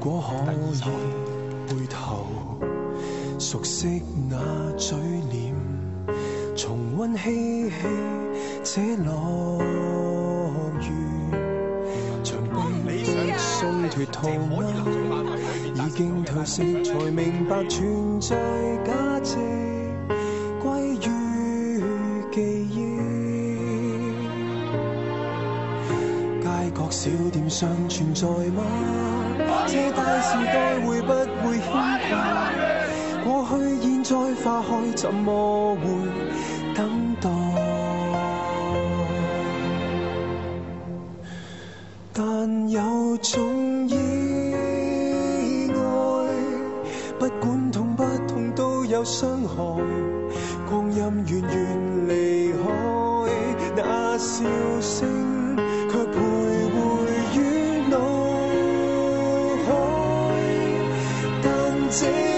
如果可以回头，熟悉那嘴脸，重温嬉戏这乐园，重温想松脱套梦，已经褪色，才明白存在价值。小店尚存在吗？这大时代会不会牵挂？过去现在花开，怎么会等待？但有种意外，不管痛不痛都有伤害。光阴远远离开，那笑声。take